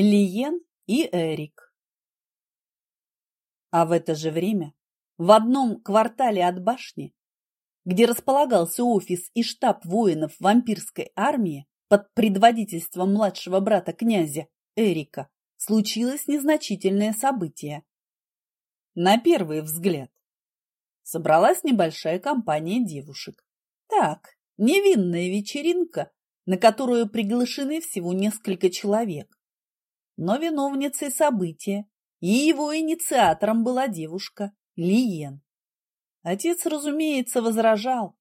Лиен и Эрик. А в это же время в одном квартале от башни, где располагался офис и штаб воинов вампирской армии под предводительством младшего брата князя Эрика, случилось незначительное событие. На первый взгляд собралась небольшая компания девушек. Так, невинная вечеринка, на которую приглашены всего несколько человек но виновницей события и его инициатором была девушка Лиен. Отец, разумеется, возражал.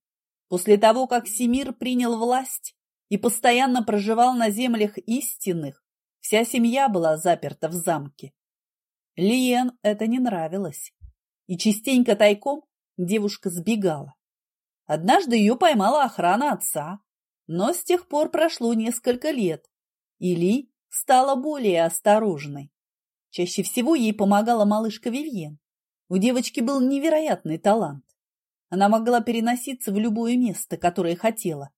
После того, как Семир принял власть и постоянно проживал на землях истинных, вся семья была заперта в замке. Лиен это не нравилось, и частенько тайком девушка сбегала. Однажды ее поймала охрана отца, но с тех пор прошло несколько лет, и Ли стала более осторожной. Чаще всего ей помогала малышка Вивьен. У девочки был невероятный талант. Она могла переноситься в любое место, которое хотела.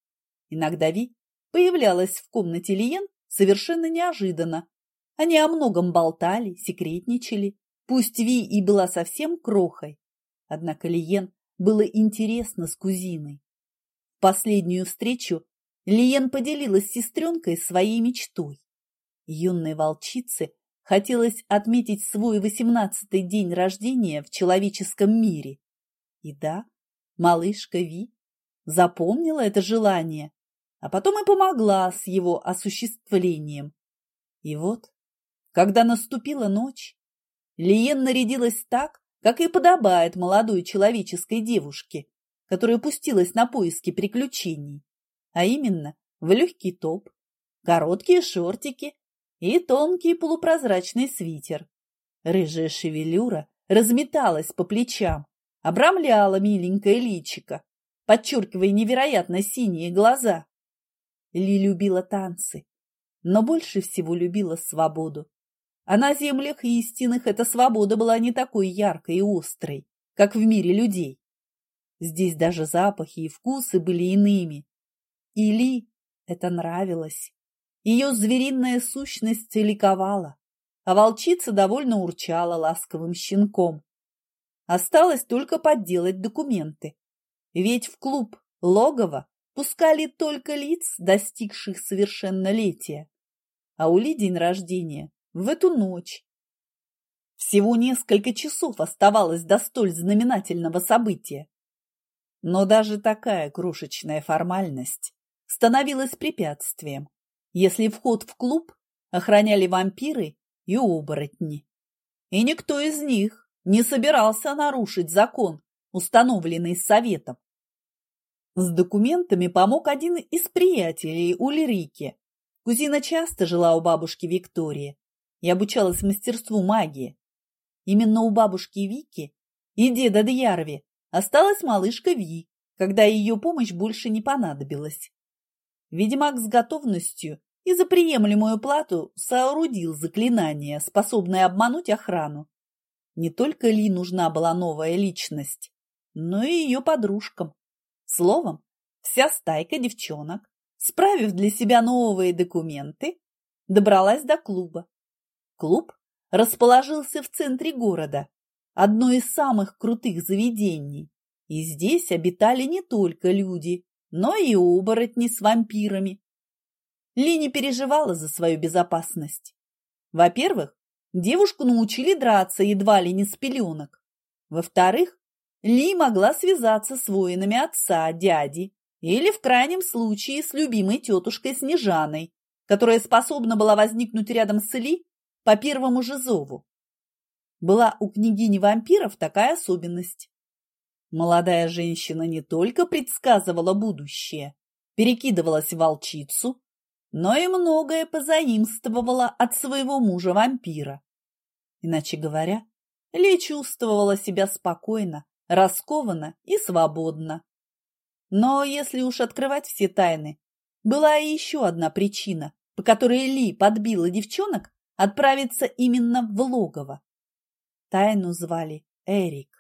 Иногда Ви появлялась в комнате Лиен совершенно неожиданно. Они о многом болтали, секретничали. Пусть Ви и была совсем крохой, однако Лиен было интересно с кузиной. В последнюю встречу Лиен поделилась с сестренкой своей мечтой. Юной волчице хотелось отметить свой восемнадцатый день рождения в человеческом мире. И да, малышка Ви запомнила это желание, а потом и помогла с его осуществлением. И вот, когда наступила ночь, Лиен нарядилась так, как и подобает молодой человеческой девушке, которая пустилась на поиски приключений, а именно в легкий топ, короткие шортики и тонкий полупрозрачный свитер. Рыжая шевелюра разметалась по плечам, обрамляла миленькое личико, подчеркивая невероятно синие глаза. Ли любила танцы, но больше всего любила свободу. А на землях истинных эта свобода была не такой яркой и острой, как в мире людей. Здесь даже запахи и вкусы были иными. И Ли это нравилось. Ее звериная сущность ликовала, а волчица довольно урчала ласковым щенком. Осталось только подделать документы. Ведь в клуб логово пускали только лиц, достигших совершеннолетия. А у Ли день рождения в эту ночь. Всего несколько часов оставалось до столь знаменательного события. Но даже такая крошечная формальность становилась препятствием если вход в клуб охраняли вампиры и оборотни. И никто из них не собирался нарушить закон, установленный советом. С документами помог один из приятелей Ульрики. Кузина часто жила у бабушки Виктории и обучалась мастерству магии. Именно у бабушки Вики и деда Дьярви осталась малышка Ви, когда ее помощь больше не понадобилась. Ведьмак с готовностью и за приемлемую плату соорудил заклинание, способное обмануть охрану. Не только Ли нужна была новая личность, но и ее подружкам. Словом, вся стайка девчонок, справив для себя новые документы, добралась до клуба. Клуб расположился в центре города, одно из самых крутых заведений, и здесь обитали не только люди, но и оборотни с вампирами. Ли не переживала за свою безопасность. Во-первых, девушку научили драться едва ли не с пеленок. Во-вторых, Ли могла связаться с воинами отца, дяди или, в крайнем случае, с любимой тетушкой Снежаной, которая способна была возникнуть рядом с Ли по первому же зову. Была у княгини вампиров такая особенность. Молодая женщина не только предсказывала будущее, перекидывалась в волчицу, но и многое позаимствовала от своего мужа-вампира. Иначе говоря, Ли чувствовала себя спокойно, раскованно и свободно. Но если уж открывать все тайны, была и еще одна причина, по которой Ли подбила девчонок отправиться именно в логово. Тайну звали Эрик.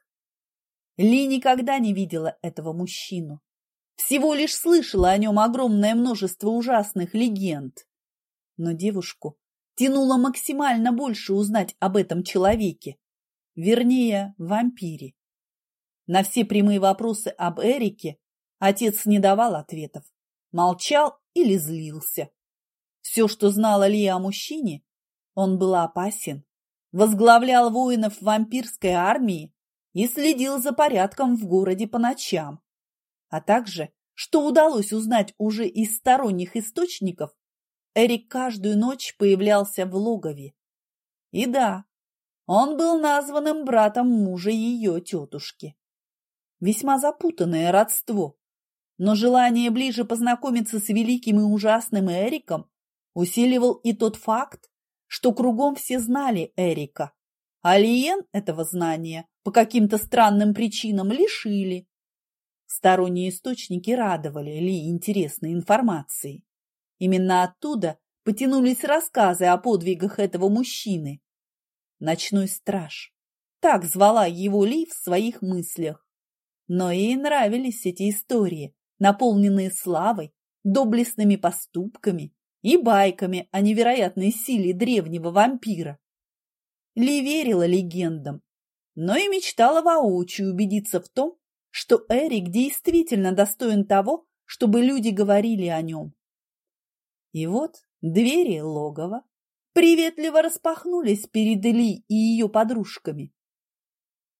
Ли никогда не видела этого мужчину. Всего лишь слышала о нем огромное множество ужасных легенд. Но девушку тянуло максимально больше узнать об этом человеке, вернее, вампире. На все прямые вопросы об Эрике отец не давал ответов, молчал или злился. Все, что знала Лия о мужчине, он был опасен, возглавлял воинов вампирской армии и следил за порядком в городе по ночам, а также, что удалось узнать уже из сторонних источников, Эрик каждую ночь появлялся в логове. И да, он был названным братом мужа ее тетушки. Весьма запутанное родство, но желание ближе познакомиться с великим и ужасным Эриком усиливал и тот факт, что кругом все знали Эрика, а этого знания по каким-то странным причинам лишили. Сторонние источники радовали Ли интересной информацией. Именно оттуда потянулись рассказы о подвигах этого мужчины. Ночной страж. Так звала его Ли в своих мыслях. Но ей нравились эти истории, наполненные славой, доблестными поступками и байками о невероятной силе древнего вампира. Ли верила легендам, но и мечтала воочию убедиться в том, что Эрик действительно достоин того, чтобы люди говорили о нем. И вот двери логова приветливо распахнулись перед Ли и ее подружками.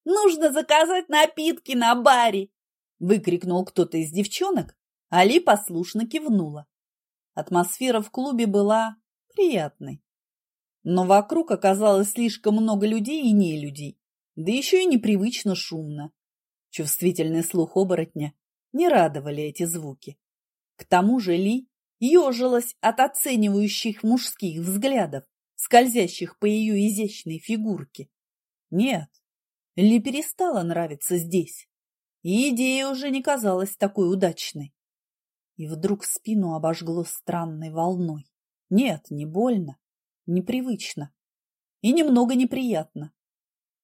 «Нужно заказать напитки на баре!» выкрикнул кто-то из девчонок, а Ли послушно кивнула. Атмосфера в клубе была приятной. Но вокруг оказалось слишком много людей и не людей, да еще и непривычно шумно. Чувствительный слух оборотня не радовали эти звуки. К тому же Ли ежилась от оценивающих мужских взглядов, скользящих по ее изящной фигурке. Нет, Ли перестала нравиться здесь, и идея уже не казалась такой удачной. И вдруг спину обожгло странной волной. Нет, не больно, непривычно и немного неприятно.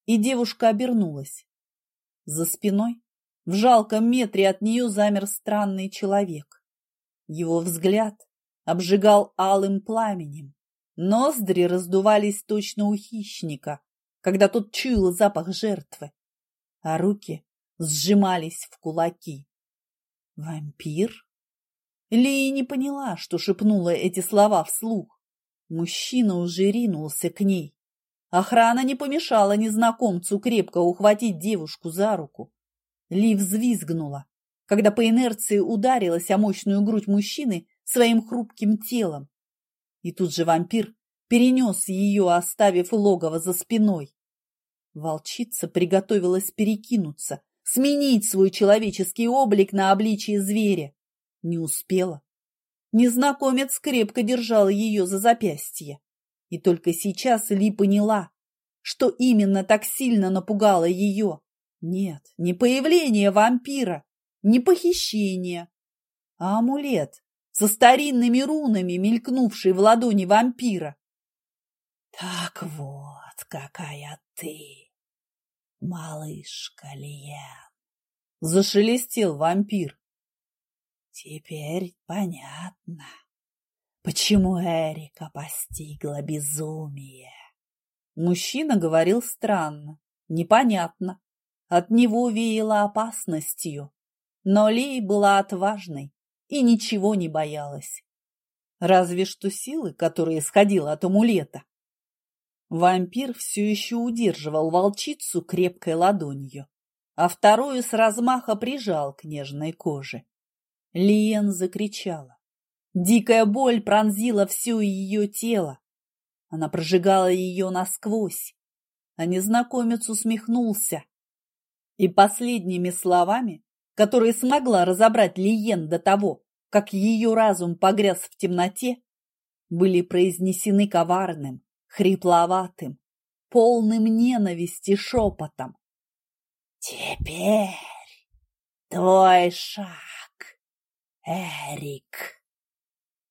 И девушка обернулась. За спиной, в жалком метре от нее замер странный человек. Его взгляд обжигал алым пламенем. Ноздри раздувались точно у хищника, когда тот чуял запах жертвы, а руки сжимались в кулаки. «Вампир?» Лия не поняла, что шепнула эти слова вслух. Мужчина уже ринулся к ней. Охрана не помешала незнакомцу крепко ухватить девушку за руку. Ли взвизгнула, когда по инерции ударилась о мощную грудь мужчины своим хрупким телом. И тут же вампир перенес ее, оставив логово за спиной. Волчица приготовилась перекинуться, сменить свой человеческий облик на обличие зверя. Не успела. Незнакомец крепко держал ее за запястье. И только сейчас Ли поняла, что именно так сильно напугало ее. Нет, не появление вампира, не похищение, а амулет со старинными рунами, мелькнувший в ладони вампира. Так вот, какая ты, малышка Лиен, зашелестел вампир. Теперь понятно, почему Эрика постигла безумие. Мужчина говорил странно, непонятно. От него веяло опасностью. Но Ли была отважной и ничего не боялась. Разве что силы, которая исходила от амулета. Вампир все еще удерживал волчицу крепкой ладонью, а вторую с размаха прижал к нежной коже. Лиен закричала. Дикая боль пронзила все ее тело. Она прожигала ее насквозь, а незнакомец усмехнулся. И последними словами которые смогла разобрать Лиен до того, как ее разум погряз в темноте, были произнесены коварным, хрипловатым, полным ненависти шепотом. «Теперь твой шаг, Эрик!»